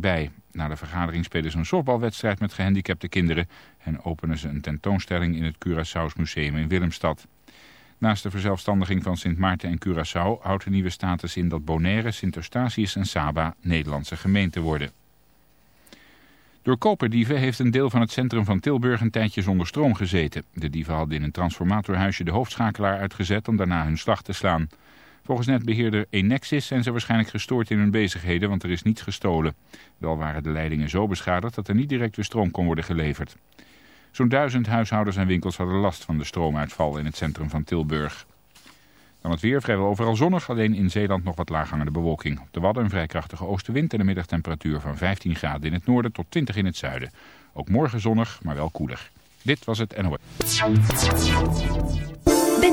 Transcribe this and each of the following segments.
bij. Na de vergadering spelen ze een softbalwedstrijd met gehandicapte kinderen en openen ze een tentoonstelling in het Curaçaos Museum in Willemstad. Naast de verzelfstandiging van Sint Maarten en Curaçao houdt de nieuwe status in dat Bonaire, Sint Eustatius en Saba Nederlandse gemeenten worden. Door koperdieven heeft een deel van het centrum van Tilburg een tijdje zonder stroom gezeten. De dieven hadden in een transformatorhuisje de hoofdschakelaar uitgezet om daarna hun slag te slaan. Volgens netbeheerder Enexis zijn ze waarschijnlijk gestoord in hun bezigheden, want er is niets gestolen. Wel waren de leidingen zo beschadigd dat er niet direct weer stroom kon worden geleverd. Zo'n duizend huishoudens en winkels hadden last van de stroomuitval in het centrum van Tilburg. Dan het weer vrijwel overal zonnig, alleen in Zeeland nog wat laaghangende bewolking. Op de Wadden een vrij krachtige oostenwind en een middagtemperatuur van 15 graden in het noorden tot 20 in het zuiden. Ook morgen zonnig, maar wel koeler. Dit was het NOS.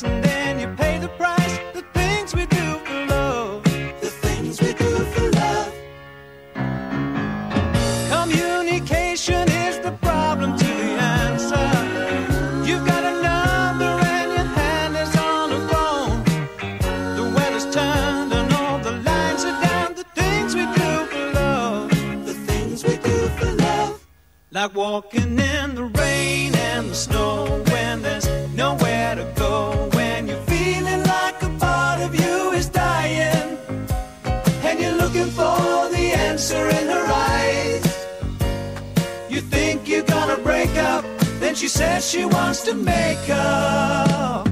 And then you pay the price. The things we do for love. The things we do for love. Communication is the problem to the answer. You've got a and your hand is on the phone. The weather's turned and all the lines are down. The things we do for love. The things we do for love. Like walking in the rain and the snow Then she says she wants to make up.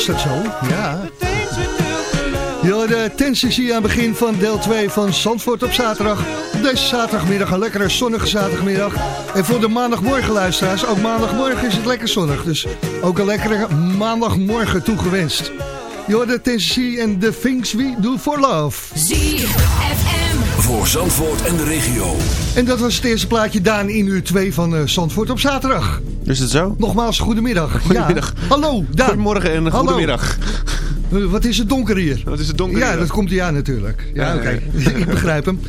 Is dat zo? Ja. Ja, de Tennessee aan het begin van deel 2 van Zandvoort op zaterdag. Deze zaterdagmiddag, een lekkere zonnige zaterdagmiddag. En voor de maandagmorgen luisteraars, ook maandagmorgen is het lekker zonnig. Dus ook een lekkere maandagmorgen toegewenst. Hoort de en The Things We Do For Love. ZFM. Voor Zandvoort en de regio. En dat was het eerste plaatje Daan in uur 2 van eh, Zandvoort op zaterdag. Is het zo? Nogmaals, goedemiddag. Goedemiddag. Ja. Hallo, Daan. Goedemorgen en Hallo. goedemiddag. Wat is het donker hier? Wat is het donker Ja, hier? dat komt hij aan natuurlijk. Ja, Ja, oké. Ik begrijp hem.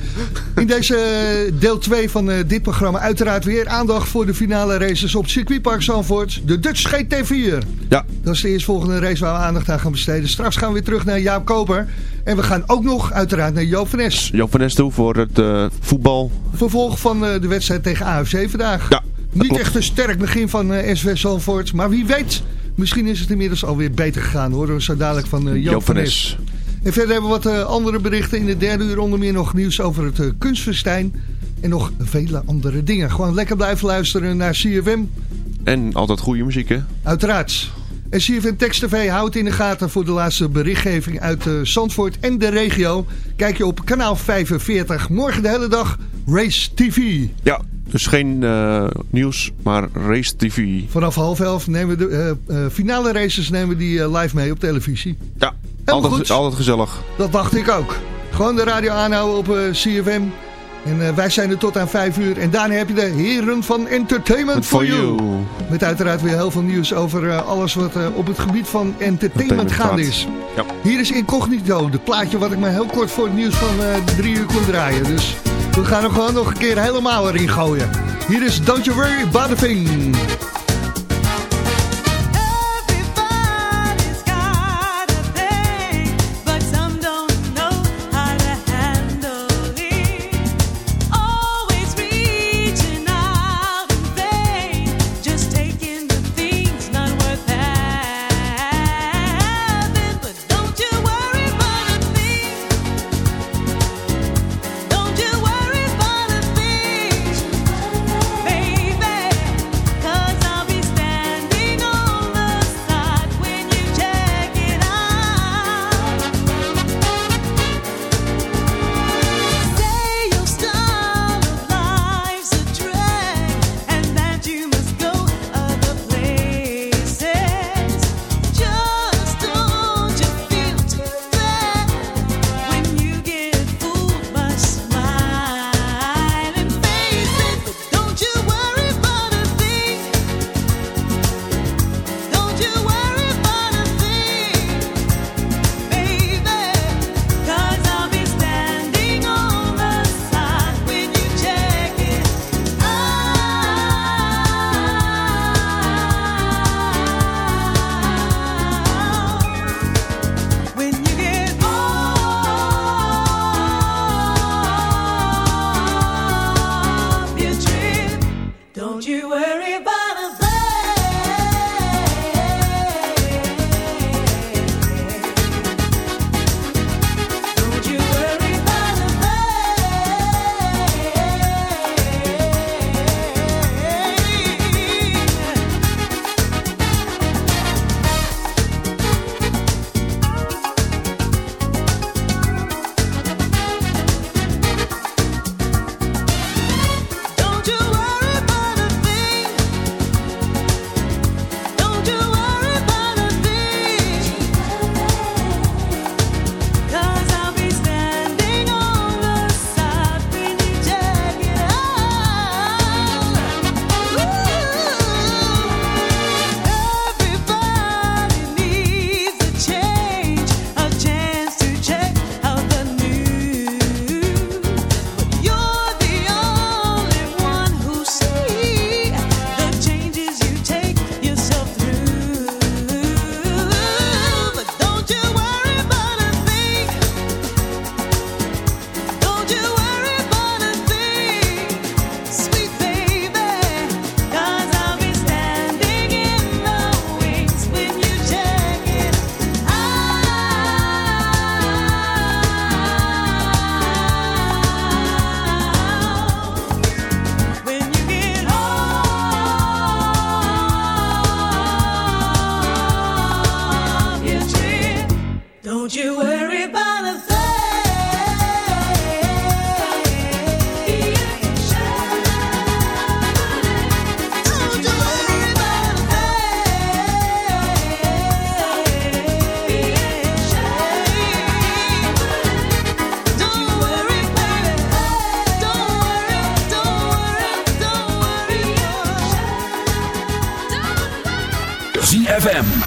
In deze eh, deel 2 van eh, dit programma uiteraard weer aandacht voor de finale races op circuitpark Zandvoort. De Dutch GT4. Ja, Dat is de eerstvolgende race waar we aandacht aan gaan besteden. Straks gaan we weer terug naar Jaap Koper. En we gaan ook nog uiteraard naar Joop van. Joop toe voor het eh, voetbal. Vervolg van de wedstrijd tegen AFC vandaag. Ja, Niet klopt. echt een sterk begin van eh SV Zandvoort. Maar wie weet, misschien is het inmiddels alweer beter gegaan. Horen we zo dadelijk van Joop, van Nes. En verder hebben we wat eh, andere berichten. In de derde uur onder meer nog nieuws over het eh, kunstfestijn. En nog vele andere dingen. Gewoon lekker blijven luisteren naar CFM. En altijd goede muziek, hè? Uiteraard. En CFM Text TV houdt in de gaten voor de laatste berichtgeving uit Zandvoort en de regio. Kijk je op kanaal 45. Morgen de hele dag Race TV. Ja, dus geen eh, nieuws, maar Race TV. Vanaf half elf nemen we de eh, eh, finale races nemen we die live mee op televisie. Ja, Helemaal altijd, goed. altijd gezellig. Dat dacht ik ook. Gewoon de radio aanhouden op CFM. En wij zijn er tot aan 5 uur. En daarna heb je de heren van Entertainment for, For you. you. Met uiteraard weer heel veel nieuws over alles wat op het gebied van entertainment gaande gaat. is. Ja. Hier is Incognito, de plaatje wat ik maar heel kort voor het nieuws van de drie uur kon draaien. Dus we gaan er gewoon nog een keer helemaal erin gooien. Hier is Don't You Worry About a Thing.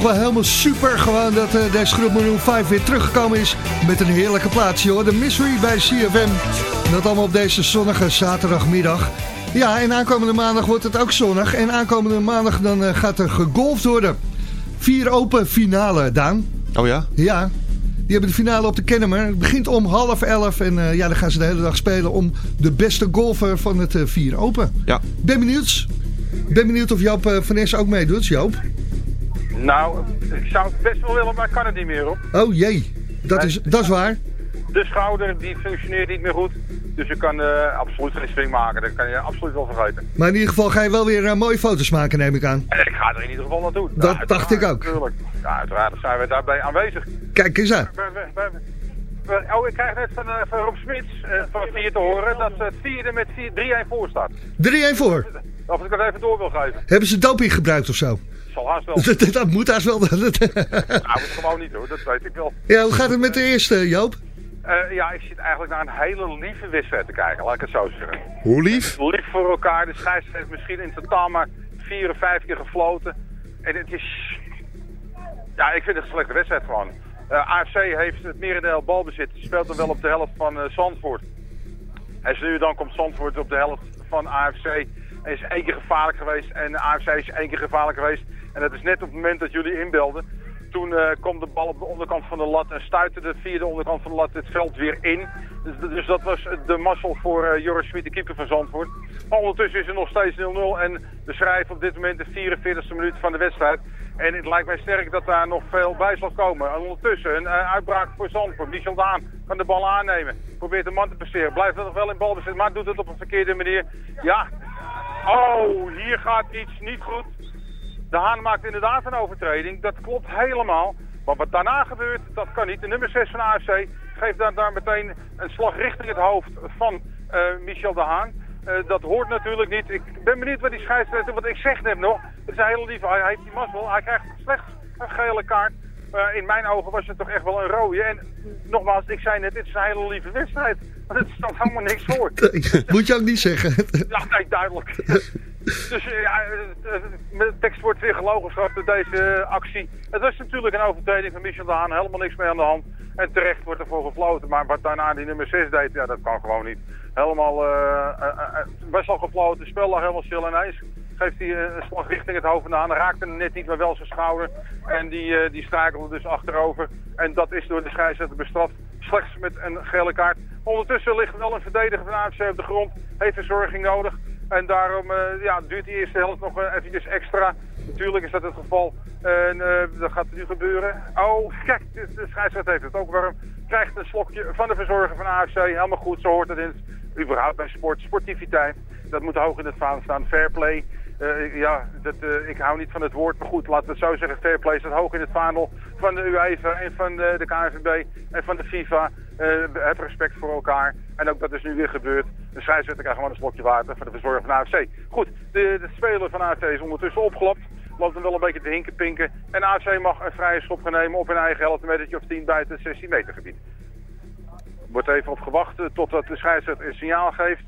Toch wel helemaal super gewoon dat eh, deze groep Maroon 5 weer teruggekomen is met een heerlijke plaats, joh. De Mystery bij CFM. Dat allemaal op deze zonnige zaterdagmiddag. Ja, en aankomende maandag wordt het ook zonnig. En aankomende maandag dan eh, gaat er gegolfd worden. Vier open finale, Daan. Oh ja? Ja, die hebben de finale op de Kennemer. Het begint om half elf en eh, ja, dan gaan ze de hele dag spelen om de beste golfer van het vier open. Ja. Ben benieuwd. Ben benieuwd of Joop uh, van Nes ook meedoet, Joop. Nou, ik zou het best wel willen, maar ik kan het niet meer op. Oh jee, dat is, dat is waar. De schouder die functioneert niet meer goed. Dus je kan eh, absoluut geen swing maken. Dat kan je absoluut wel vergeten. Maar in ieder geval ga je wel weer eh, mooie foto's maken, neem ik aan. En ik ga er in ieder geval naartoe. Dat Ja, dacht ik ook. Natuurlijk. Ja, uiteraard zijn we daarbij aanwezig. Kijk eens aan. Oh, ik krijg net van, eh, van Rob Smits van het vier te horen dat het vierde met vier- 3-1 voor staat. 3-1 voor. Of ik dat even door wil geven. Hebben ze doping gebruikt of zo? Zal haast wel. dat, dat moet haast wel. Nou, het gewoon niet hoor, dat weet ik wel. ja, hoe gaat het met de eerste, Joop? Eh, ja, ik zit eigenlijk naar een hele lieve wedstrijd te kijken, laat ik het zo zeggen. Hoe lief? Lief voor elkaar, de scheidsrechter heeft misschien in totaal maar vier of vijf keer gefloten. En het is... Ja, ik vind het een slechte wedstrijd gewoon. Eh, AFC heeft het merendeel balbezit, speelt dan wel op de helft van eh, Zandvoort. En nu dan komt Zandvoort op de helft van AFC. Is één keer gevaarlijk geweest en de AFC is één keer gevaarlijk geweest. En dat is net op het moment dat jullie inbelden. toen eh, kwam de bal op de onderkant van de lat en stuitte de vierde onderkant van de lat het veld weer in. Dus, dus dat was de mazzel voor eh, Joris Smit, de keeper van Zandvoort. Maar ondertussen is er nog steeds 0-0 en de schrijf op dit moment de 44e minuut van de wedstrijd. En het lijkt mij sterk dat daar nog veel bij zal komen. En ondertussen een eh, uitbraak voor Zandvoort. Michel Daan kan de bal aannemen. Probeert de man te passeren. Blijft nog wel in balbezit, maar doet het op een verkeerde manier. Ja. Oh, hier gaat iets niet goed. De Haan maakt inderdaad een overtreding. Dat klopt helemaal. Maar wat daarna gebeurt, dat kan niet. De nummer 6 van AFC geeft daar, daar meteen een slag richting het hoofd van eh, Michel de Haan. Eh, dat hoort natuurlijk niet. Ik ben benieuwd wat die scheidsrechter, want ik zeg net nog, het is een hele lieve, hij heeft die mazzel, hij krijgt slechts een gele kaart. Maar in mijn ogen was het toch echt wel een rode. En nogmaals, ik zei net, dit is een hele lieve wedstrijd. Maar het stond helemaal niks voor. Moet je ook niet zeggen. Ja, nee, duidelijk. dus eh, ja, eh, eh, met de tekst wordt weer gelogen door deze eh, actie. Het was natuurlijk een overtreding van Michel de Haan, helemaal niks mee aan de hand. En terecht wordt ervoor gefloten. Maar wat daarna die nummer 6 deed, ja, dat kan gewoon niet. Helemaal, eh eh, eh, best wel gefloten, het spel lag helemaal stil en ineens geeft hij eh, een slag richting het hoofd aan. Raakte hem net niet, maar wel zijn schouder. En die, eh, die strakelde dus achterover. En dat is door de scheidsrechter bestraft. Slechts met een gele kaart. Ondertussen ligt wel een verdediger van AFC op de grond. Heeft verzorging nodig. En daarom eh, ja, duurt die eerste helft nog uh, eventjes extra. Natuurlijk is dat het geval. En dat gaat nu gebeuren. Oh, kijk, de, de scheidsrechter heeft het ook warm. Krijgt een slokje van de verzorger van AFC. Helemaal goed, zo hoort het in. Überhaupt bij sport, sportiviteit. Dat moet hoog in het vaandel staan. Fair play. Eh, ja, dat, eh, ik hou niet van het woord, maar goed, laten we het zo zeggen. Fair play staat hoog in het vaandel van de UEFA en van de, de KNVB en van de FIFA. Eh, het respect voor elkaar. En ook dat is nu weer gebeurd. De scheidsrechter krijgt gewoon een slokje water van de verzorger van AFC. Goed, de, de speler van AFC is ondertussen opgelapt. Loopt hem wel een beetje te hinken pinken. En AFC mag een vrije schop gaan nemen op hun eigen helft, een metertje of 10 buiten het 16 meter gebied. Wordt even op gewacht totdat de scheidsrechter een signaal geeft.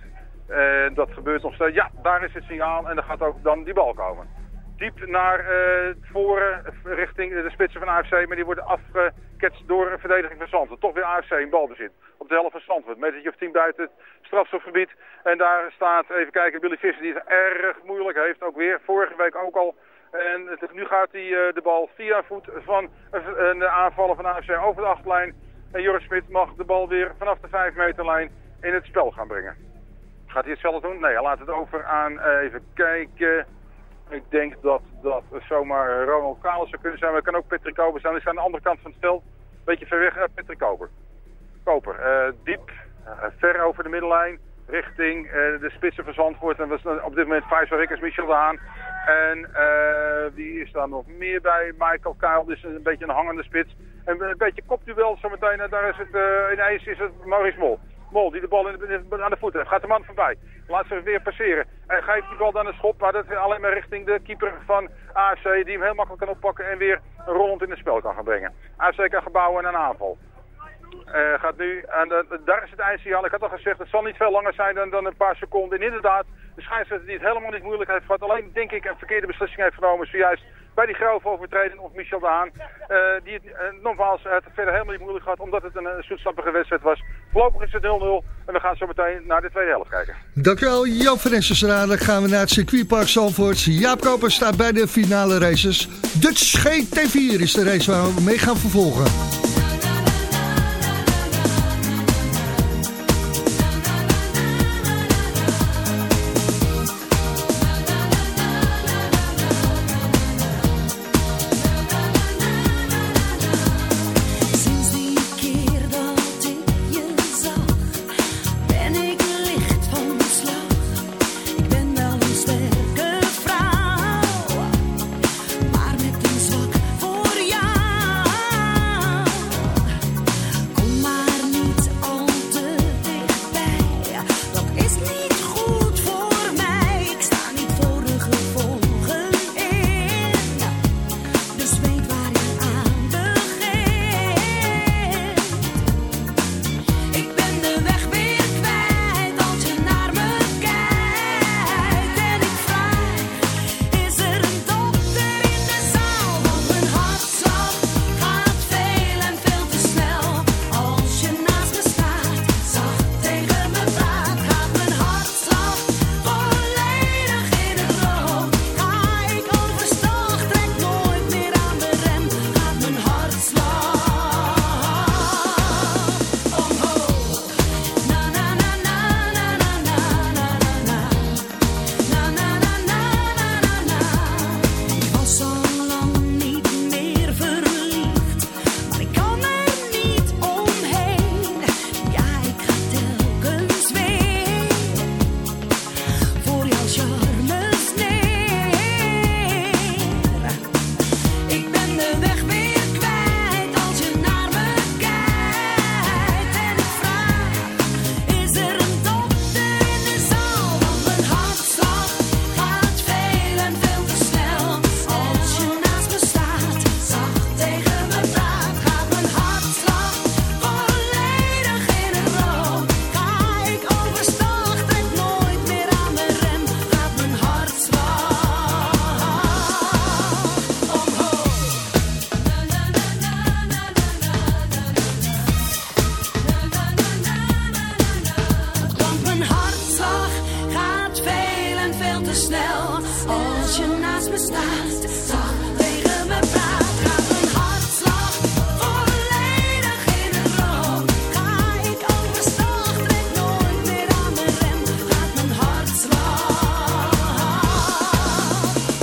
En dat gebeurt nog steeds. Ja, daar is het signaal en dan gaat ook dan die bal komen. Diep naar eh, voren, richting de spitsen van AFC, maar die worden afgeketst door een verdediging van Zandvoort. Toch weer AFC in balbezit. Op de helft van Zandvoort. Metertje of 10 buiten het strafstofgebied. En daar staat, even kijken, Billy Visser die het erg moeilijk heeft. Ook weer, vorige week ook al. En nu gaat hij eh, de bal via voet van een aanvaller van AFC over de achtlijn. En Joris Smit mag de bal weer vanaf de 5 meterlijn in het spel gaan brengen. Gaat hij hetzelfde doen? Nee, hij laat het over aan, eh, even kijken. Ik denk dat dat zomaar Ronald Kalis zou kunnen zijn, maar het kan ook Patrick Koper zijn. Die is aan de andere kant van het veld. Een beetje ver weg, eh, Patrick Koper. Koper, eh, diep, ver over de middenlijn, richting de spitsen van Zandvoort. En is op dit moment Faisal Rikkers, Michel de Haan. En wie is daar nog meer bij? Michael Kuil, dus een beetje een hangende spits. En een beetje kopduel zometeen. En daar is het, ineens is het Maurice Mol. Die de bal in aan de voeten heeft. Gaat de man voorbij. Laat ze weer passeren. En geeft die bal dan een schop. Maar dat is alleen maar richting de keeper van AFC. Die hem heel makkelijk kan oppakken en weer rollend in het spel kan gaan brengen. AFC kan gebouwen en een aanval. Eh, gaat nu, en daar is het eindsignaal. Ik had al gezegd, het zal niet veel langer zijn dan, dan een paar seconden. En inderdaad, de scheidsrechter die het helemaal niet moeilijk heeft. Alleen, denk ik, een verkeerde beslissing heeft genomen. Zojuist bij die grove overtreding of Michel de Haan. eh, die het, eh, nogmaals, het verder helemaal niet moeilijk gehad. Omdat het een, eh, zoetsappige wedstrijd was. Voorlopig is het 0-0. En we gaan zo meteen naar de tweede helft kijken. Dankjewel, Joop van. Dan gaan we naar het circuitpark Zandvoort. Jaap Koper staat bij de finale races. Dutch GT4 is de race waar we mee gaan vervolgen.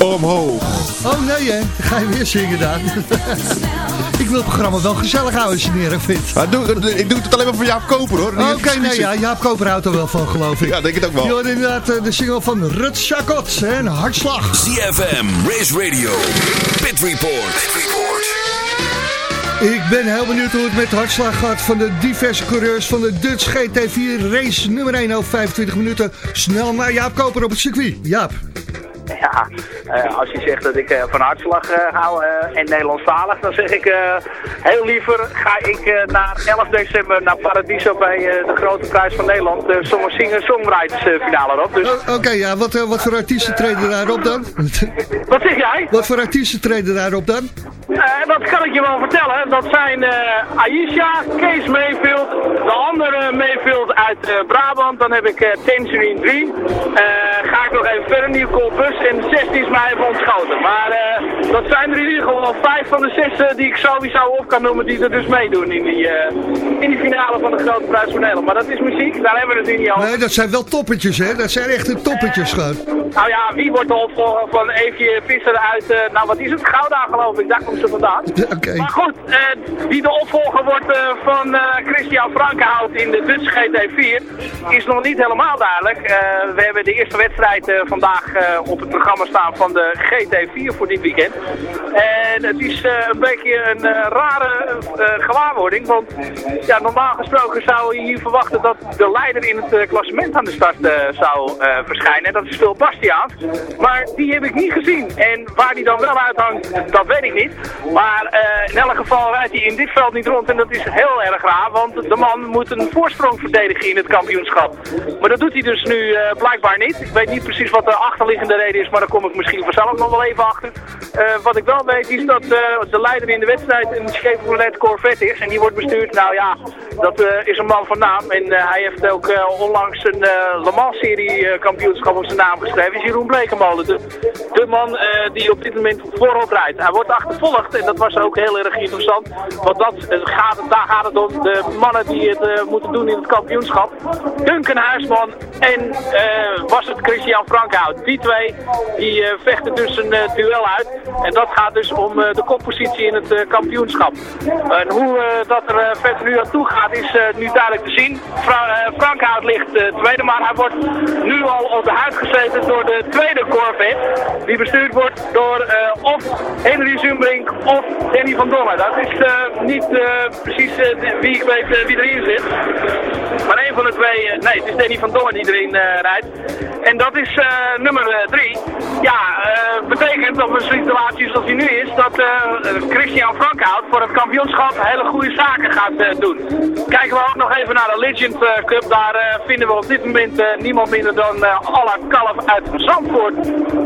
Omhoog. Oh nee hè, ga je weer zingen dan. ik wil het programma wel gezellig houden als je het vindt. Maar doe, ik doe het alleen maar voor Jaap Koper hoor. Niet Oké, nee, ja, Jaap Koper houdt er wel van, geloof ik. Ja, denk ik ook wel. Je hoorde inderdaad eh, de single van Rut Chacot en Hartslag. ZFM, Race Radio, Pit Report. Ik ben heel benieuwd hoe het met de hartslag gaat van de diverse coureurs van de Dutch GT4 race nummer 1 over 25 minuten. Snel naar Jaap Koper op het circuit. Jaap. Ja, eh, als je zegt dat ik eh, van hartslag eh, hou en Nederlandstalig, dan zeg ik heel liever ga ik naar 11 december naar Paradiso bij de Grote Prijs van Nederland, de Song Singer Songwriters eh, finale op. Dus Oké, ja, wat, wat voor artiesten treden daarop dan? wat zeg jij? wat voor artiesten treden daarop dan? Dat kan ik je wel vertellen. Dat zijn Aisha, Kees Mayfield, de andere Mayfield uit Brabant. Dan heb ik eh Tangerine 3. Eh, ga ik nog even verder, Nieuw Bus. En de 16 is mij even ontschoten. Maar eh, dat zijn er in ieder geval vijf van de zes eh, die ik sowieso op kan noemen die er dus meedoen in die, eh, in die finale van de Grote Prijs van Nederland. Maar dat is muziek, daar hebben we het niet over. Nee, dat zijn wel toppetjes, hè? Dat zijn echte toppetjes gewoon. Nou ja, wie wordt de opvolger van Eefje Visser uit, nou wat is het, Gouda geloof ik, daar komt ze vandaan. Oké. Maar goed, wie de opvolger wordt van Christian Frankenhout in de Dutch GT4 is nog niet helemaal duidelijk. We hebben de eerste wedstrijd vandaag op het programma staan van de GT4 voor dit weekend. En het is eh, een beetje een eh, rare eh, gewaarwording, want ja, normaal gesproken zou je hier verwachten dat de leider in het klassement aan de start zou verschijnen. En dat is Phil Bastiaans. Maar die heb ik niet gezien. En waar die dan wel uithangt, dat weet ik niet. Maar in elk geval rijdt hij in dit veld niet rond. En dat is heel erg raar, want de man moet een voorsprong verdedigen in het kampioenschap. Maar dat doet hij dus nu blijkbaar niet. Ik weet niet precies wat de achterliggende reden is, maar daar kom ik misschien vanzelf nog wel even achter. Eh, wat ik wel weet is dat eh, de leider in de wedstrijd een Chevrolet Corvette is. En die wordt bestuurd, nou ja, dat eh, is een man van naam. En hij heeft ook onlangs een Le Mans serie kampioenschap op zijn naam geschreven. Is Jeroen Blekemolen, de, man die op dit moment voorop rijdt. Hij wordt achtervolgd en dat was ook heel erg interessant. Want dat, gaat, daar gaat het om de mannen die het moeten doen in het kampioenschap. Duncan Huisman en was het Christian Frankhout. Die twee die eh, vechten dus een eh, duel uit. En dat gaat dus om eh, de koppositie in het kampioenschap. En hoe dat er verder nu aan toe gaat is nu duidelijk te zien. Fra eh, Frankhout ligt tweede, maar hij wordt nu al op de huid gezeten door de tweede Corvette. Die bestuurd wordt door of Henry Zumbrink of Danny van Dongen. Dat is niet precies wie ik weet wie erin zit. Maar een van de twee, nee, het is Danny van Dongen die erin rijdt. En dat is nummer drie. Ja, eh, betekent op een situatie zoals die nu is, dat eh, Christian Frankhout voor het kampioenschap hele goede zaken gaat eh, doen. Kijken we ook nog even naar de Legend Cup. Daar vinden we op dit moment niemand minder dan eh Alla Kalf uit Zandvoort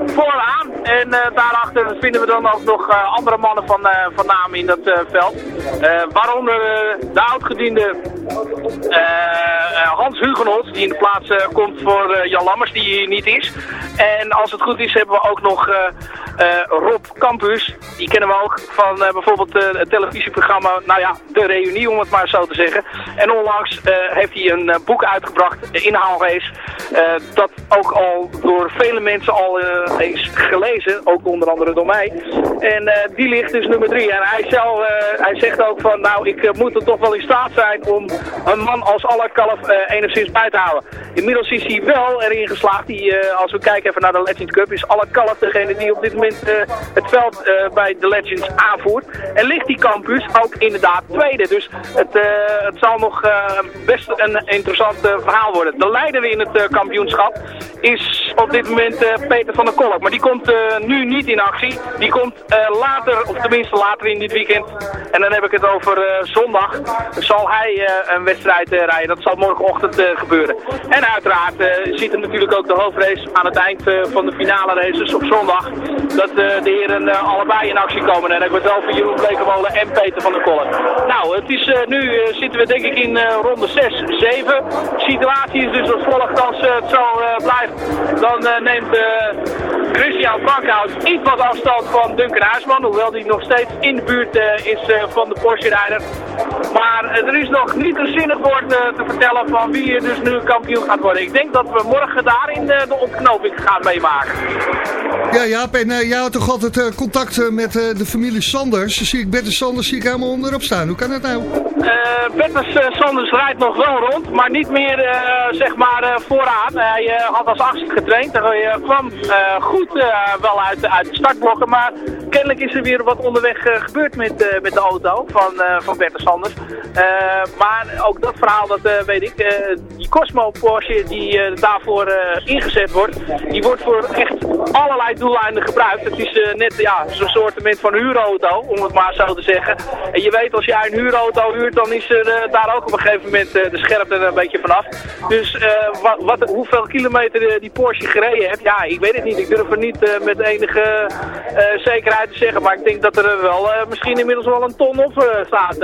vooraan. En daarachter vinden we dan ook nog andere mannen van, van naam in dat veld. Waaronder de oudgediende Hans Hugenholz, die in de plaats komt voor Jan Lammers, die hier niet is. En als het goed is, hebben we ook nog eh, eh, Rob Campus. Die kennen we ook van eh, bijvoorbeeld het televisieprogramma, nou ja, De Reunie, om het maar zo te zeggen. En onlangs heeft hij een boek uitgebracht, Inhaalrace, dat ook al door vele mensen al is gelezen, ook onder andere door mij. En die ligt dus nummer drie. En hij, zelf, hij zegt ook van, nou, ik moet er toch wel in staat zijn om een man als Allerkalf eh enigszins bij te houden. Inmiddels is hij wel erin geslaagd. Die, als we kijken even naar de Cup, is Allerkalf degene die op dit moment eh, het veld eh, bij de Legends aanvoert. En ligt die campus ook inderdaad tweede. Dus het, eh, het zal nog best een interessant verhaal worden. De leider in het kampioenschap is op dit moment eh, Peter van der Kolk. Maar die komt eh, nu niet in actie. Die komt eh, later, of tenminste later in dit weekend. En dan heb ik het over zondag. Zal hij een wedstrijd rijden. Dat zal morgenochtend gebeuren. En uiteraard zit er natuurlijk ook de hoofdrace aan het eind van de finale races op zondag. Dat de heren allebei in actie komen. En dan hebben we het over Jeroen Blekemolen en Peter van der Kolk. Nou, het is, nu zitten we denk ik in ronde 6, 7. De situatie is dus als volgt als het zo blijft. Dan eh, neemt eh, Christian Frankhout iets wat afstand van Duncan Huisman. Hoewel die nog steeds in de buurt eh, is van de Porsche-rijder. Maar er is nog niet een zinnig woord te vertellen van wie er dus nu kampioen gaat worden. Ik denk dat we morgen daarin de ontknoping gaan meemaken. Ja, Jaap, en jij had toch altijd contact met de familie Sanders. Dan zie ik Bette Sanders zie ik helemaal onderop staan. Hoe kan dat nou? Petters eh, Sanders rijdt nog wel rond, maar niet meer zeg maar vooraan. Hij had als achtste getraind. Hij eh, kwam eh, goed eh, wel uit, uit de startblokken, maar kennelijk is er weer wat onderweg gebeurd met, met de auto van, van Bette Sanders. Maar ook dat verhaal, dat weet ik. Die Cosmo Porsche die daarvoor ingezet wordt, die wordt voor echt allerlei doeleinden gebruikt. Het is net ja, zo'n soort van huurauto, om het maar zo te zeggen. En je weet, als jij een huurauto huurt, dan is er daar ook op een gegeven moment de scherpte er een beetje vanaf. Dus wat, wat, hoeveel kilometer die Porsche gereden heeft, ja, ik weet het niet. Ik durf er niet eh, met enige eh, zekerheid te zeggen. Maar ik denk dat er wel eh, misschien inmiddels wel een ton op staat.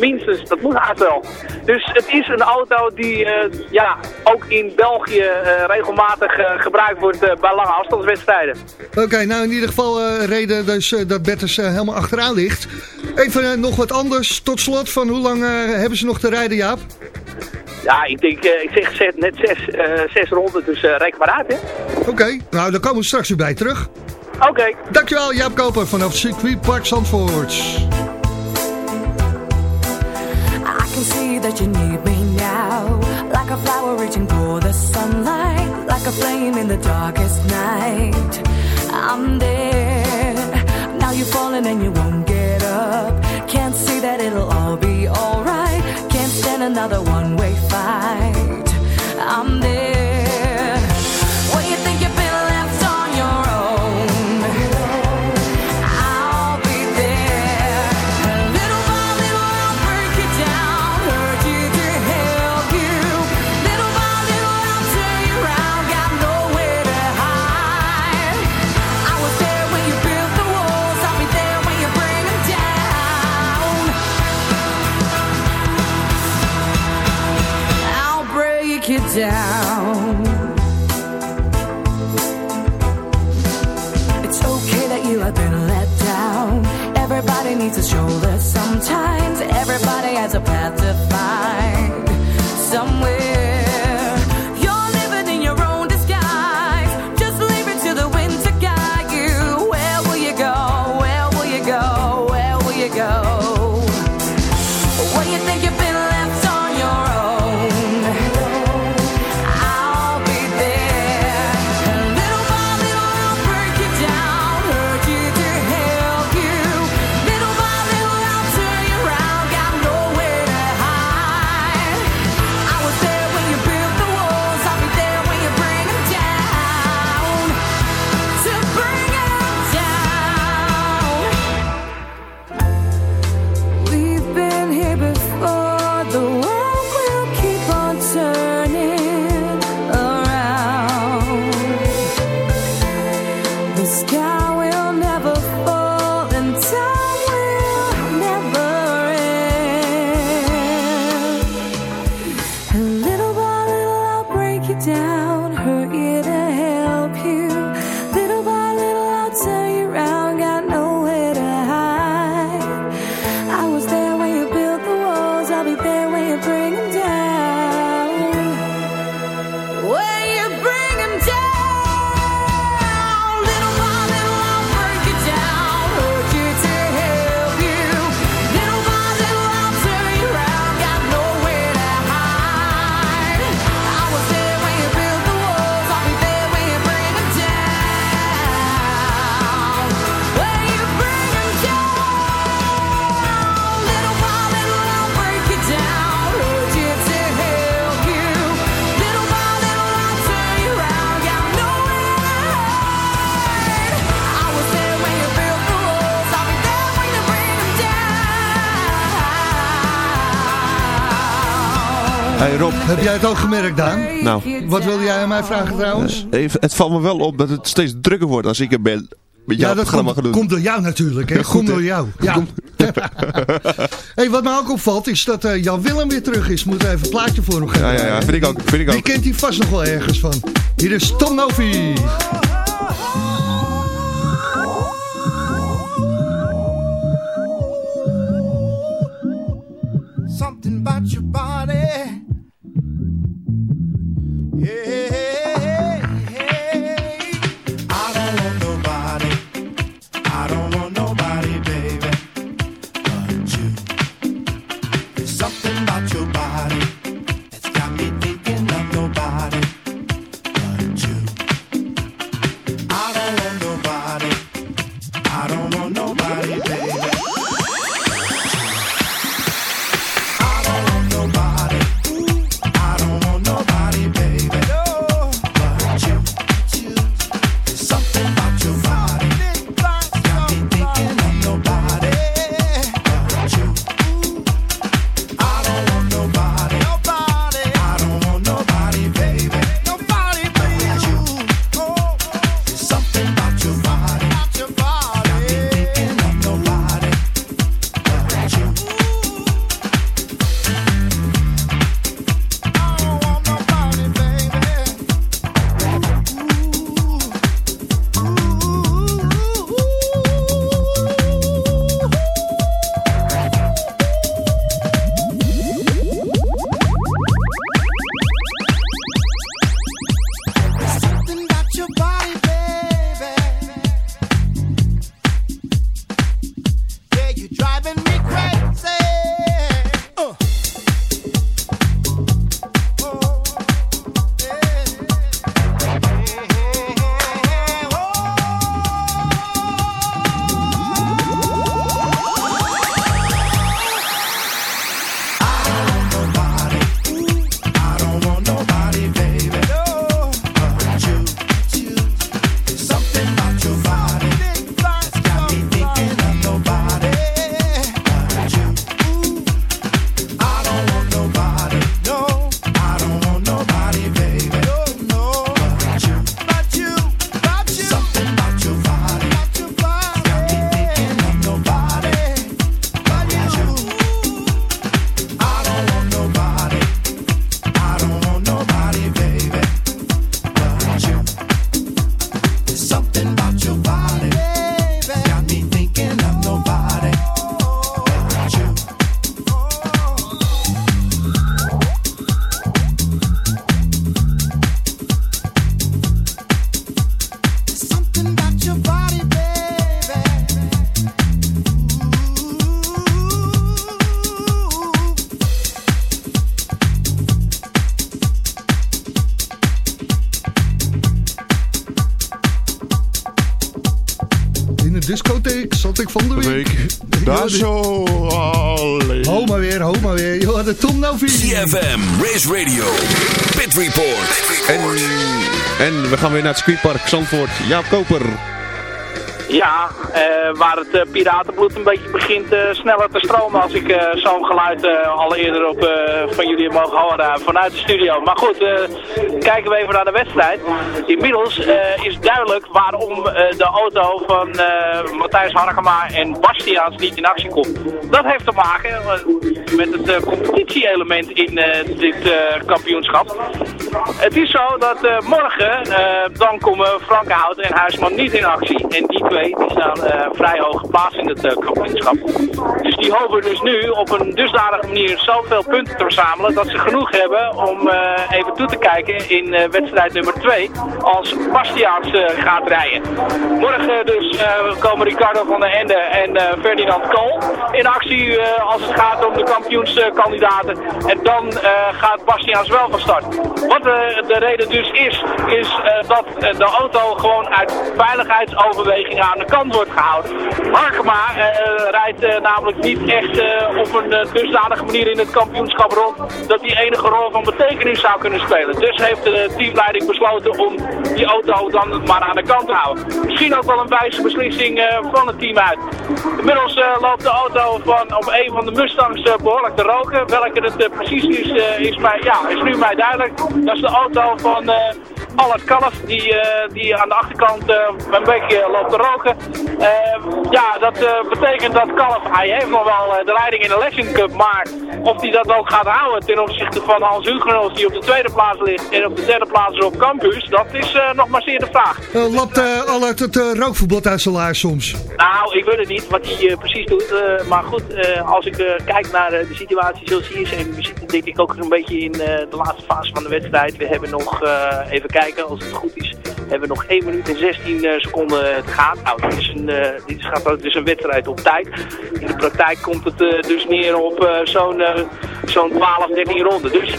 minstens, dat moet haast wel. Dus het is een auto die ja, ook in België regelmatig gebruikt wordt bij lange afstandswedstrijden. Oké, nou in ieder geval reden dus dat eh, helemaal achteraan ligt. Even nog wat anders tot slot. Van hoe lang hebben ze nog te rijden, Jaap? Ja, ik denk, eh, ik zeg net zes, eh, zes ronden, dus eh reken maar uit, hè. Oké, nou daar komen we straks weer bij terug. Oké. Dankjewel Jaap Koper vanaf Circuit Park Zandvoort. I can see that you need me now. Like a flower reaching for the sunlight. Like a flame in the darkest night. I'm there. Now you're falling and you won't get up. Can't see that it'll all be alright. Can't stand another one Heb jij het ook gemerkt, Daan? Nou. Wat wilde jij aan mij vragen trouwens? Eh, Even, het valt me wel op dat het steeds drukker wordt als ik er ben. Met jou ja, dat programma komt, komt door jou natuurlijk. Hè? Ja, goed, komt hè? door jou. Ja. Hey, wat me ook opvalt is dat eh, Jan Willem weer terug is. Moet even een plaatje voor hem geven. Ja, ja, ja, vind ik ook. Vind ik Die ook. kent hij vast nog wel ergens van. Hier is Tom Novi. something about your body. CFM, Race Radio, Pit Report. En, en we gaan weer naar het circuitpark Zandvoort. Jaap Koper. Ja, eh, waar het eh, piratenbloed een beetje begint eh, sneller te stromen als ik eh, zo'n geluid eh, al eerder op, eh, van jullie heb mogen horen vanuit de studio. Maar goed, eh, kijken we even naar de wedstrijd. Inmiddels eh, is duidelijk waarom eh, de auto van eh, Matthijs Hargema en Bastiaans niet in actie komt. Dat heeft te maken met het eh, competitie-element in eh, dit eh, kampioenschap. Het is zo dat morgen, dan komen Frankenhout en Huisman niet in actie. En die twee die staan vrij hoog geplaatst in het kampioenschap. Dus die hopen dus nu op een dusdanige manier zoveel punten te verzamelen... dat ze genoeg hebben om even toe te kijken in wedstrijd nummer 2... als Bastiaans gaat rijden. Morgen dus komen Ricardo van der Ende en Ferdinand Kool in actie als het gaat om de kampioenskandidaten. En dan eh, gaat Bastiaans wel van start. Wat eh, de reden dus is, is eh, dat de auto gewoon uit veiligheidsoverwegingen aan de kant wordt gehouden. Harkema eh, rijdt namelijk niet echt op een dusdanige manier in het kampioenschap rond dat hij enige rol van betekenis zou kunnen spelen. Dus heeft de teamleiding besloten om die auto dan maar aan de kant te houden. Misschien ook wel een wijze beslissing van het team uit. Inmiddels loopt de auto van op een van de Mustangs behoorlijk te roken. Welke het eh, precies is, eh, is, mij, ja, is nu mij duidelijk. Dat is de auto van eh, Allard Kalf, die, eh, die aan de achterkant eh, een beetje loopt te roken. Eh, ja, dat betekent dat Kalf, hij heeft nog wel de leiding in de Legend Cup, maar of hij dat ook gaat houden ten opzichte van Hans Hugenels, die op de tweede plaats ligt, en op de derde plaats op Campus, dat is nog maar zeer de vraag. Lapt Allard het rookverbod uit zijn laars soms? Nou, ik weet het niet wat hij precies doet. Maar goed, als ik kijk naar de situatie zoals hier is, en we zitten denk ik ook een beetje in de laatste fase van de wedstrijd. We hebben nog, even kijken, als het goed is, hebben we nog 1 minuut en 16 seconden te gaan. Nou, dit is een, dit gaat dus een wedstrijd op tijd. In de praktijk komt het dus neer op zo'n zo'n 12, 13 ronden. Dus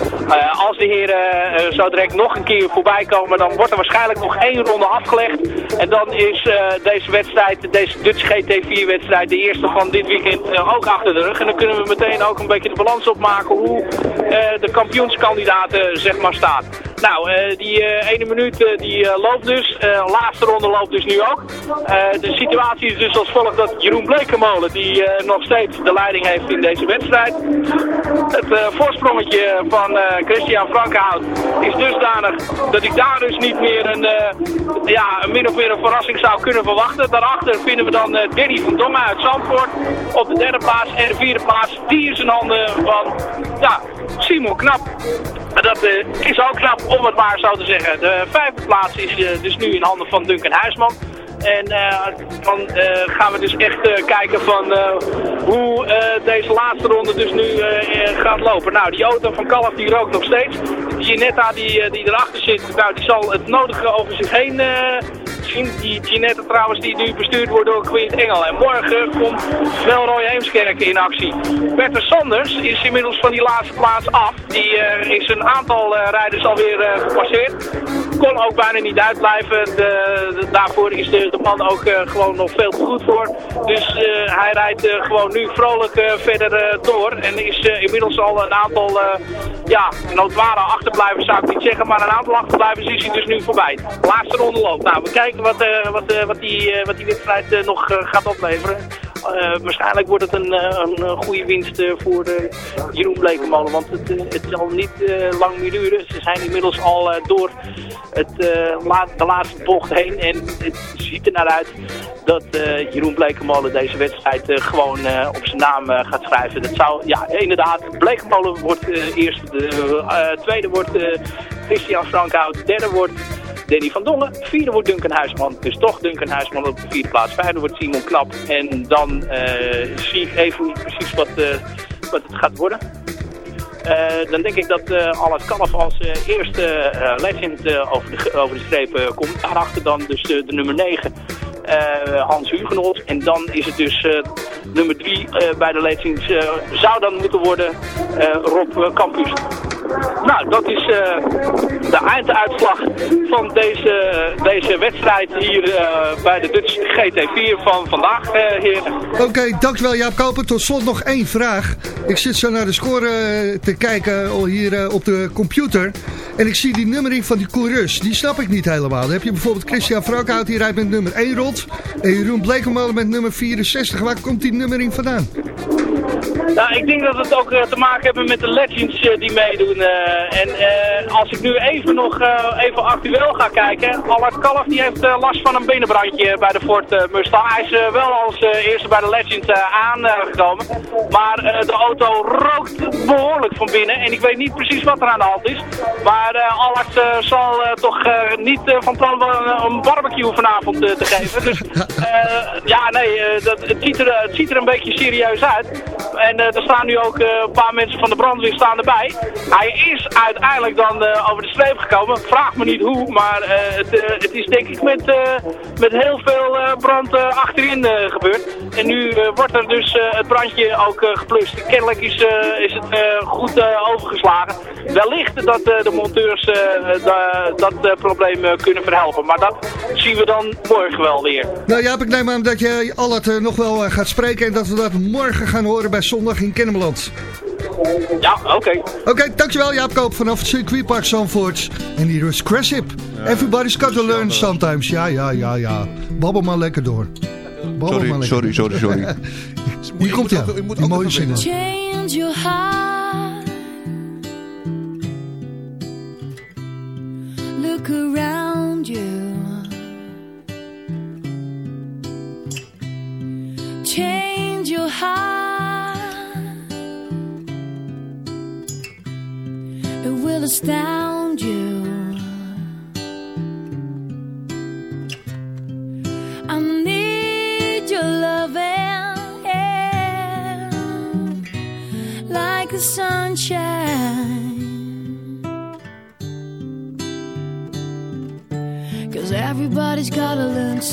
als de heren zo direct nog een keer voorbij komen, dan wordt er waarschijnlijk nog één ronde afgelegd. En dan is deze wedstrijd, deze Dutch GT4-wedstrijd, de eerste van dit weekend ook achter de rug. En dan kunnen we meteen ook een beetje de balans opmaken hoe de kampioenskandidaten zeg maar staan. Nou, uh, die ene minuut die loopt dus. laatste ronde loopt dus nu ook. de situatie is dus als volgt dat Jeroen Blekemolen, die nog steeds de leiding heeft in deze wedstrijd. Het voorsprongetje van Christian Frankenhout is dusdanig dat ik daar dus niet meer een, ja, een min of meer een verrassing zou kunnen verwachten. Daarachter vinden we dan Danny van Dongen uit Zandvoort op de derde plaats. En de vierde plaats, die is in handen van ja, Simon Knap. Dat uh, is ook knap, om het maar zo te zeggen. De vijfde plaats is uh, dus nu in handen van Duncan Huisman. En uh, dan gaan we dus echt kijken van hoe deze laatste ronde dus nu gaat lopen. Nou, die auto van Kalf die rookt nog steeds. Die Ginetta die, die erachter zit, nou, die zal het nodige over zich heen Die Ginetta trouwens die nu bestuurd wordt door Quint Engel. En morgen komt wel Roy Heemskerk in actie. Peter Sanders is inmiddels van die laatste plaats af. Die uh, is een aantal uh, rijders alweer uh, gepasseerd. Kon ook bijna niet uitblijven. De, de, daarvoor is de, de man ook gewoon nog veel te goed voor. Dus hij rijdt gewoon nu vrolijk verder door. En is inmiddels al een aantal, ja, notoire achterblijvers zou ik niet zeggen. Maar een aantal achterblijvers is hij dus nu voorbij. Laatste ronde loopt. Nou, we kijken wat, wat, uh, wat, die, uh, wat die wedstrijd nog gaat opleveren. waarschijnlijk wordt het een, een goede winst voor Jeroen Blekemolen. Want het, het zal niet lang meer duren. Ze zijn inmiddels al door het, de laatste bocht heen. En het ziet er naar uit dat Jeroen Blekemolen deze wedstrijd gewoon op zijn naam gaat schrijven. Dat zou, ja, inderdaad. Blekemolen wordt eerste. De tweede wordt Christian Frankhout. Derde wordt... Danny van Dongen. Vierde wordt Duncan Huisman. Dus toch Duncan Huisman op de vierde plaats. Vijfde wordt Simon Knap. En dan uh, zie ik even precies wat, uh, wat het gaat worden. Uh, dan denk ik dat uh, als uh, eerste legend over, de, over de streep komt. Daarachter dan dus de nummer 9. Hans Hugenot. En dan is het dus nummer 3 bij de legends. zou dan moeten worden Rob Campus. Nou, dat is uh, de einduitslag van deze, deze wedstrijd hier uh, bij de Dutch GT4 van vandaag, uh, heren. Oké, dankjewel Jaap Koper. Tot slot nog één vraag. Ik zit zo naar de score te kijken hier op de computer. En ik zie die nummering van die coureurs. Die snap ik niet helemaal. Heb je bijvoorbeeld Christian Frankhout, die rijdt met nummer 1 rond. En Jeroen Blekemolen met nummer 64. Waar komt die nummering vandaan? Nou, ik denk dat het ook uh, te maken heeft met de legends uh, die meedoen. Uh, en als ik nu even nog even actueel ga kijken. Allard Kalf die heeft last van een binnenbrandje bij de Ford Mustang. Hij is wel als eerste bij de legends aangekomen. Maar de auto rookt behoorlijk van binnen. En ik weet niet precies wat er aan de hand is. Maar Allard zal toch niet van plan een barbecue vanavond te geven. Dus ja, nee, dat, het, ziet er, het ziet er een beetje serieus uit. En uh, er staan nu ook uh, een paar mensen van de brandweer staan erbij. Hij is uiteindelijk dan uh, over de streep gekomen. Vraag me niet hoe, maar het, het, is denk ik met, met heel veel brand achterin gebeurd. En nu wordt er dus het brandje ook geplust. Kennelijk is, is het goed overgeslagen. Wellicht dat de monteurs dat probleem kunnen verhelpen. Maar dat zien we dan morgen wel weer. Nou ja, ik neem aan dat je al het nog wel gaat spreken en dat we dat morgen gaan horen bij zondag in Kennemerland. Ja, oké. Okay. Oké, okay, dankjewel Jaap Koop vanaf het circuitpark Zandvoort. En hier is Cressip. Ja, Everybody's got to learn sometimes. Ja, ja, ja, ja. Babbel maar lekker door. Babbel sorry, maar lekker sorry, sorry, sorry. hier komt hij die mooie single. Change your heart Look around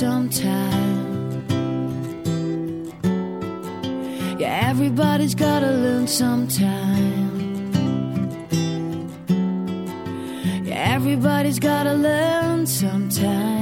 sometime. Yeah, everybody's gotta learn sometime. Yeah, everybody's gotta learn sometime.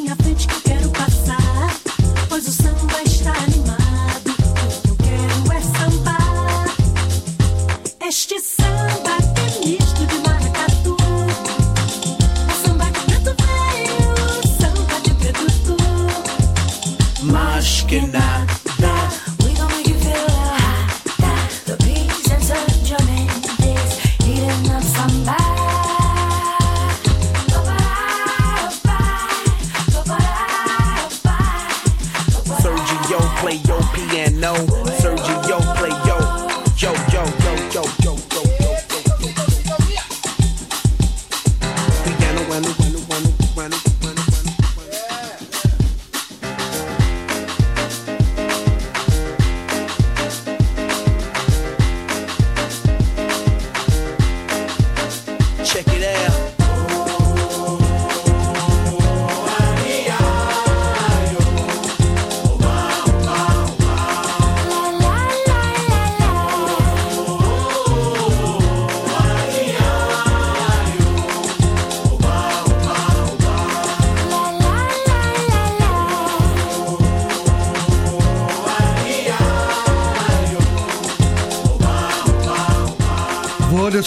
and no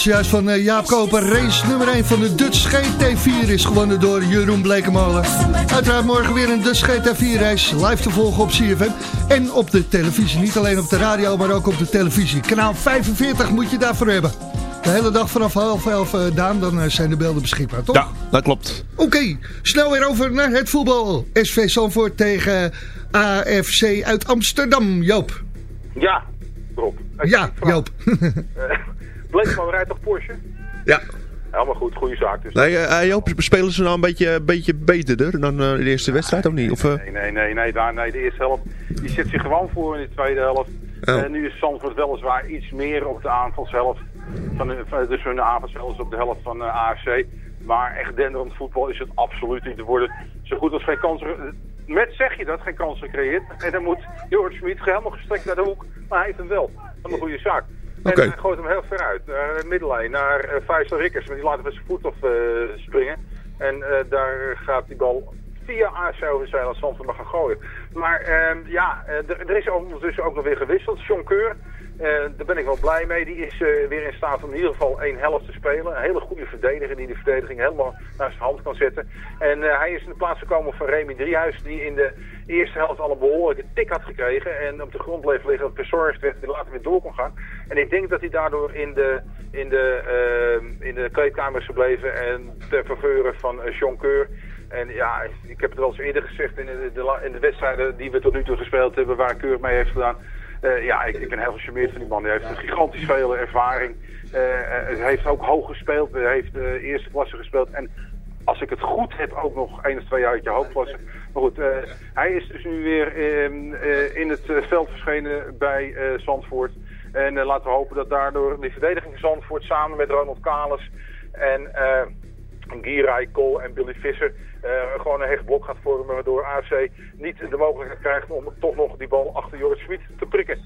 We hoorden het juist van eh, Jaap Koper. Race nummer 1 van de Dutch GT4 is gewonnen door Jeroen Blekemolen. Uiteraard morgen weer een Dutch GT4 race. Live te volgen op CFM. En op de televisie. Niet alleen op de radio, maar ook op de televisie. Kanaal 45 moet je daarvoor hebben. De hele dag vanaf half elf, eh, Daan, dan eh, zijn de beelden beschikbaar, toch? Ja, dat klopt. Oké, snel weer over naar het voetbal. SV Zandvoort tegen AFC uit Amsterdam. Joop. Ja, Rob. Ja, Joop. Bleekman rijdt goed, goede zaak. Dus. Nee, eh, Joop, spelen ze nou een beetje, beetje beterder dan eh, de eerste wedstrijd of niet? Of? Nee, nee, nee, nee, daar, nee, de eerste helft die zit zich gewoon voor in de tweede helft. Oh. Nu is Zandvoort weliswaar iets meer op de aanvalshelft. Van de, van- dus hun aanvalshelft op de helft van AFC. Maar echt denderend voetbal is het absoluut niet te worden. Zo goed als geen kans. Met zeg je dat, geen kans gecreëerd. En dan moet Jorrit Schmid helemaal gestrekt naar de hoek. Maar hij heeft hem wel. Dat is een goede zaak. En hij gooit hem heel ver uit. Naar de middenlijn, naar uh, Faisal Rikkers. Maar die laat hem met zijn voet of eh, springen. En eh, daar gaat die bal via AFC over zijn als Zandvoort mag gaan gooien. Maar ehm, ja, eh, er er is ondertussen ook nog weer gewisseld. John Keur, eh, daar ben ik wel blij mee. Die is eh, weer in staat om in ieder geval één helft te spelen. Een hele goede verdediger die de verdediging helemaal naar zijn hand kan zetten. En eh, hij is in de plaats gekomen van Remy Driehuis, die in de eerste helft al een behoorlijke tik had gekregen. En op de grond bleef liggen, dat bezorgd werd en later weer door kon gaan. En ik denk dat hij daardoor in de, in de, eh, in de kleedkamer is gebleven en ter faveur van eh, John Keur. En ja, ik heb het wel eens eerder gezegd in de, in de wedstrijden die we tot nu toe gespeeld hebben, waar Keur mee heeft gedaan. Eh, ja, ik, ik ben heel gecharmeerd van die man. Hij heeft een gigantisch vele ervaring. Eh, eh, hij heeft ook hoog gespeeld. Hij heeft eerste klasse gespeeld. En als ik het goed heb, ook nog één of twee jaar uit je hoofdklasse. Maar goed, hij is dus nu weer ehm, eh, in het veld verschenen bij Zandvoort. En laten we hopen dat daardoor de verdediging van Zandvoort samen met Ronald Kalis en Giray, Cole en Billy Visser gewoon een hecht blok gaat vormen. Waardoor AFC niet de mogelijkheid krijgt om toch nog die bal achter Joris Smit te prikken.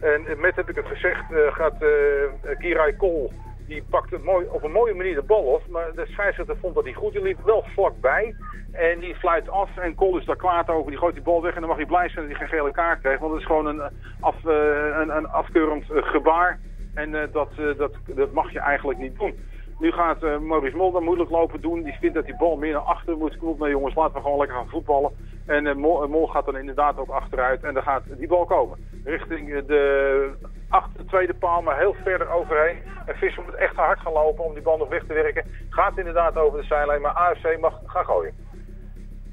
En eh, met heb ik het gezegd, eh, gaat eh Giray Cole die pakt het mooi, op een mooie manier de bal af. Maar de scheidsrechter vond dat hij goed. Die liep wel vlakbij. En die fluit af. En Cole is daar klaar over. Die gooit die bal weg. En dan mag hij blij zijn dat hij geen gele kaart krijgt. Want het is gewoon een, af, eh, een, een afkeurend eh, gebaar. En eh, dat, eh, dat, dat mag je eigenlijk niet doen. Nu gaat eh, Maurice Mulder moeilijk lopen doen. Die vindt dat die bal meer naar achter moet. Komt nou jongens, laten we gewoon lekker gaan voetballen. En eh, Mol, eh, Mol gaat dan inderdaad ook achteruit. En dan gaat die bal komen. Richting de achter de tweede paal, maar heel verder overheen. En Visser moet echt hard gaan lopen om die bal nog weg te werken. Gaat inderdaad over de zijlijn, maar AFC mag gaan gooien.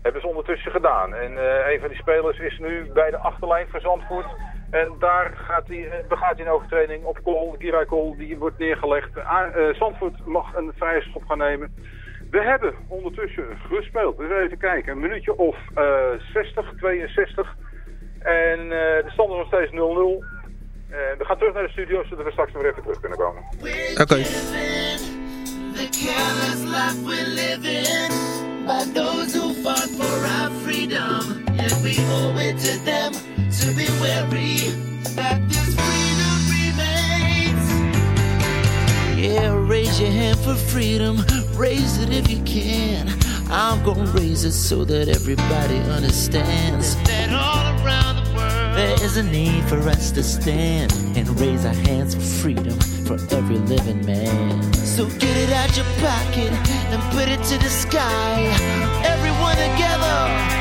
Hebben ze ondertussen gedaan. En eh, een van die spelers is nu bij de achterlijn van Zandvoort. En daar gaat hij, eh, begaat hij een overtreding op Kool. Giray Kool, die wordt neergelegd. A- eh, Zandvoort mag een vrije schop gaan nemen. We hebben ondertussen gespeeld. Dus even kijken. Een minuutje of eh 60, 62. En eh, de stand is nog steeds 0-0. Eh, we gaan terug naar de studio, zodat we straks nog weer even terug kunnen komen. Oké. The careless life we live in by those who fought for our freedom. And we owe it to them to be wary that this freedom remains. Yeah, raise your hand for freedom. Raise it if you can. I'm gonna raise it so that everybody understands that all around the world there is a need for us to stand and raise our hands for freedom for every living man. So get it out your pocket and put it to the sky. Everyone together,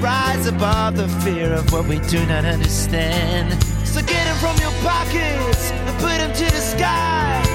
Rise above the fear of what we do not understand. So get him from your pockets and put him to the sky.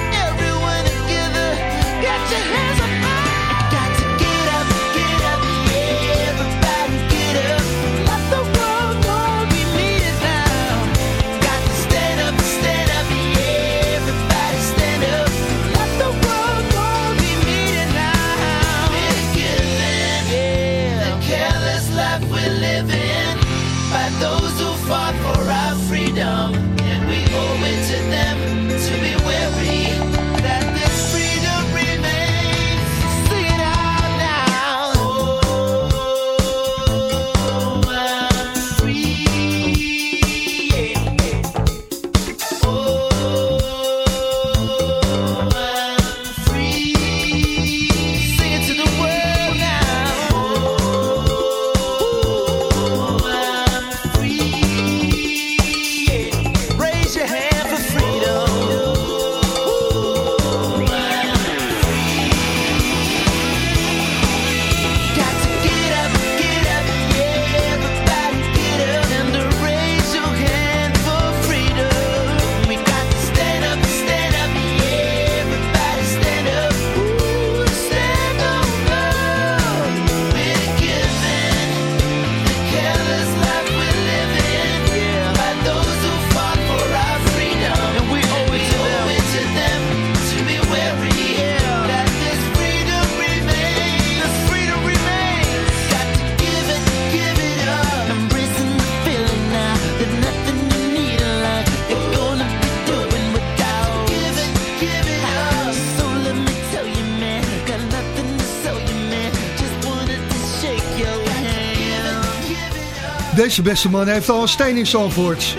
Deze beste man heeft al een steen in Zandvoort.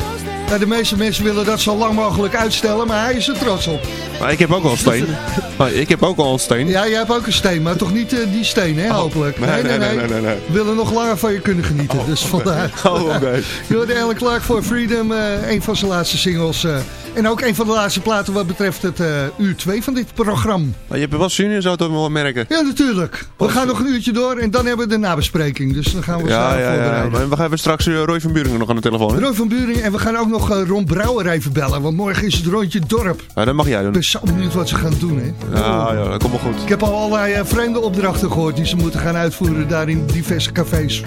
Nou, de meeste mensen willen dat zo lang mogelijk uitstellen, maar hij is er trots op. Maar ik heb ook al een steen. Maar ik heb ook al een steen. Ja, jij hebt ook een steen, maar toch niet eh, die steen, hè, hopelijk. nee, nee, nee, nee, nee, nee. We willen nog langer van je kunnen genieten, dus vandaar. Oh, oké. Je hoorde Ellen Clark voor Freedom, eh, een van zijn laatste singles. eh, en ook een van de laatste platen wat betreft het eh, uur 2 van dit programma. Maar je hebt er wel zin in, zou het wel merken. Ja, natuurlijk. We gaan nog een uurtje door en dan hebben we de nabespreking. Dus dan gaan we Ja, ja, ja. voorbereiden. Maar we hebben straks eh, Roy van Buringen nog aan de telefoon. Hè? Roy van Buring en we gaan ook nog eh, Ron Brouwer even bellen. Want morgen is het rondje dorp. Ja, dat mag jij doen. Ik ben zo benieuwd wat ze gaan doen, hè. Ja, ja, dat komt wel goed. Ik heb al allerlei vreemde opdrachten gehoord die ze moeten gaan uitvoeren daar in diverse cafés.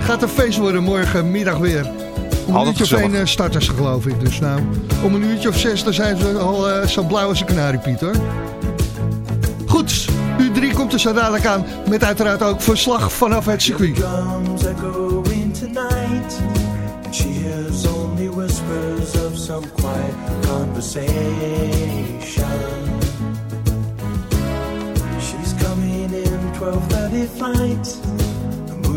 Gaat een feest worden morgenmiddag weer een uurtje gezellig. of één eh, starters geloof ik. Dus nou, om een uurtje of zes dan zijn ze al eh, uh, zo blauw als een kanariepiet Pieter. Goed, U3 komt er zo dadelijk aan. Met uiteraard ook verslag vanaf het circuit. She's coming in 12.30 flight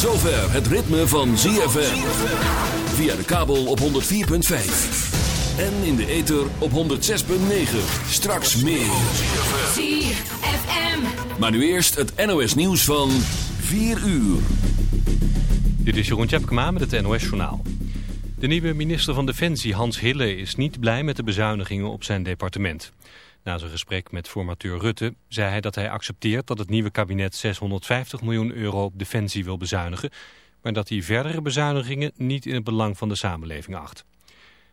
Zover het ritme van ZFM. Via de kabel op 104.5. En in de ether op 106.9. Straks meer. ZFM. Maar nu eerst het NOS nieuws van 4 uur. Dit is Jeroen Tjepkema met het NOS Journaal. De nieuwe minister van Defensie Hans Hille is niet blij met de bezuinigingen op zijn departement. Na zijn gesprek met formateur Rutte zei hij dat hij accepteert dat het nieuwe kabinet 650 miljoen euro op Defensie wil bezuinigen, maar dat hij verdere bezuinigingen niet in het belang van de samenleving acht.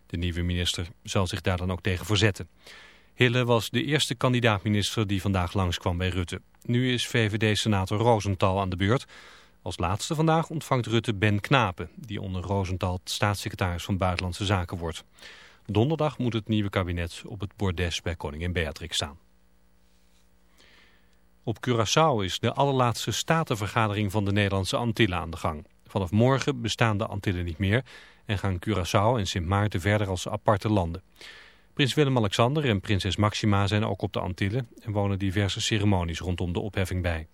De nieuwe minister zal zich daar dan ook tegen verzetten. Hille was de eerste kandidaat-minister die vandaag langskwam bij Rutte. Nu is VVD-senator Rosenthal aan de beurt. Als laatste vandaag ontvangt Rutte Ben Knapen, die onder Rosenthal staatssecretaris van Buitenlandse Zaken wordt. Donderdag moet het nieuwe kabinet op het bordes bij koningin Beatrix staan. Op Curaçao is de allerlaatste statenvergadering van de Nederlandse Antillen aan de gang. Vanaf morgen bestaan de Antillen niet meer en gaan Curaçao en Sint Maarten verder als aparte landen. Prins Willem-Alexander en prinses Maxima zijn ook op de Antillen en wonen diverse ceremonies rondom de opheffing bij.